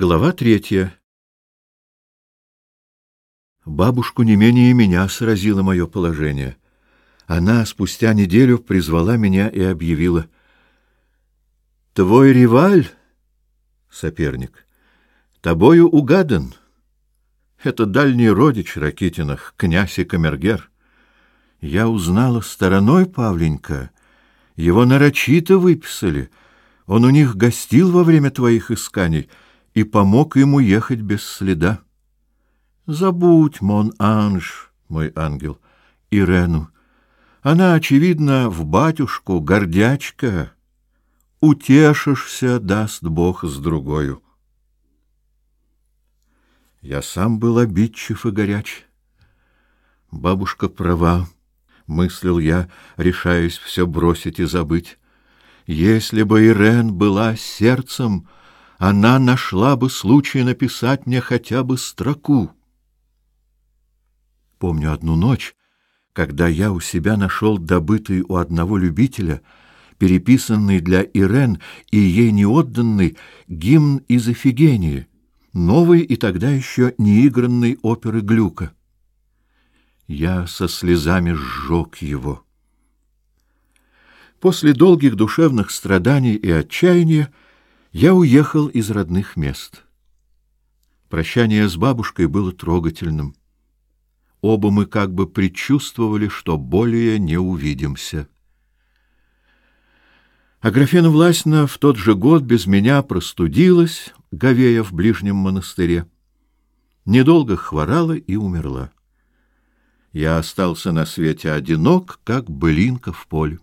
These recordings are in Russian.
Глава третья. Бабушку не менее меня сразило мое положение. Она спустя неделю призвала меня и объявила. — Твой реваль, соперник, тобою угадан. Это дальний родич Ракитинах, князь и камергер. Я узнала стороной Павленька. Его нарочито выписали. Он у них гостил во время твоих исканий — и помог ему ехать без следа. Забудь, мон анж, мой ангел, Ирену. Она, очевидно, в батюшку гордячка. Утешишься, даст Бог, с другой. Я сам был обидчив и горяч. Бабушка права, мыслил я, решаясь все бросить и забыть. Если бы Ирен была сердцем, она нашла бы случай написать мне хотя бы строку. Помню одну ночь, когда я у себя нашел добытый у одного любителя, переписанный для Ирен и ей не отданный гимн из Эфигении, новый и тогда еще неигранный оперы Глюка. Я со слезами сжег его. После долгих душевных страданий и отчаяния я уехал из родных мест. Прощание с бабушкой было трогательным. Оба мы как бы предчувствовали, что более не увидимся. А Аграфена Власьевна в тот же год без меня простудилась, говея в ближнем монастыре. Недолго хворала и умерла. Я остался на свете одинок, как былинка в поле.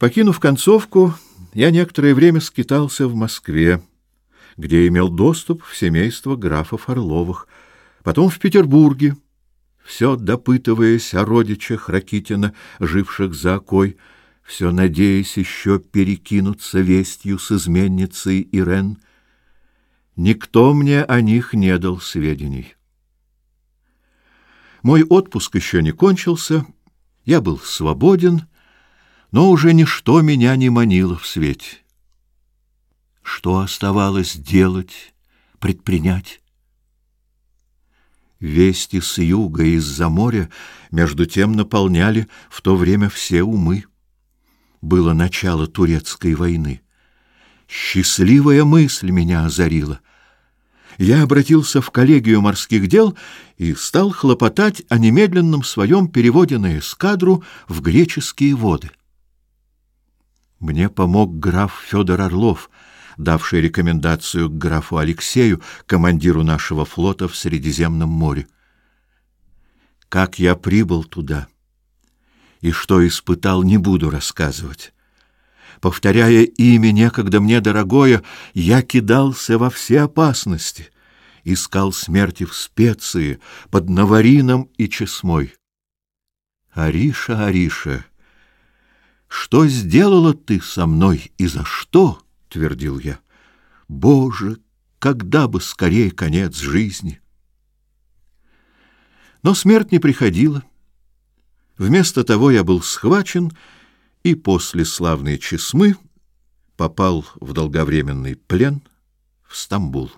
Покинув концовку, я некоторое время скитался в Москве, где имел доступ в семейство графов Орловых, потом в Петербурге, все допытываясь о родичах Ракитина, живших за окой, все надеясь еще перекинуться вестью с изменницей Ирен. Никто мне о них не дал сведений. Мой отпуск еще не кончился, я был свободен но уже ничто меня не манило в свете. Что оставалось делать, предпринять? Вести с юга и из-за моря между тем наполняли в то время все умы. Было начало турецкой войны. Счастливая мысль меня озарила. Я обратился в коллегию морских дел и стал хлопотать о немедленном своем переводе на эскадру в греческие воды. Мне помог граф Федор Орлов, давший рекомендацию к графу Алексею, командиру нашего флота в Средиземном море. Как я прибыл туда и что испытал, не буду рассказывать. Повторяя имя некогда мне дорогое, я кидался во все опасности, искал смерти в специи, под наварином и чесмой. Ариша, Ариша, что сделала ты со мной и за что? твердил я. Боже, когда бы скорее конец жизни. Но смерть не приходила. Вместо того я был схвачен и после славной чесмы попал в долговременный плен в Стамбул.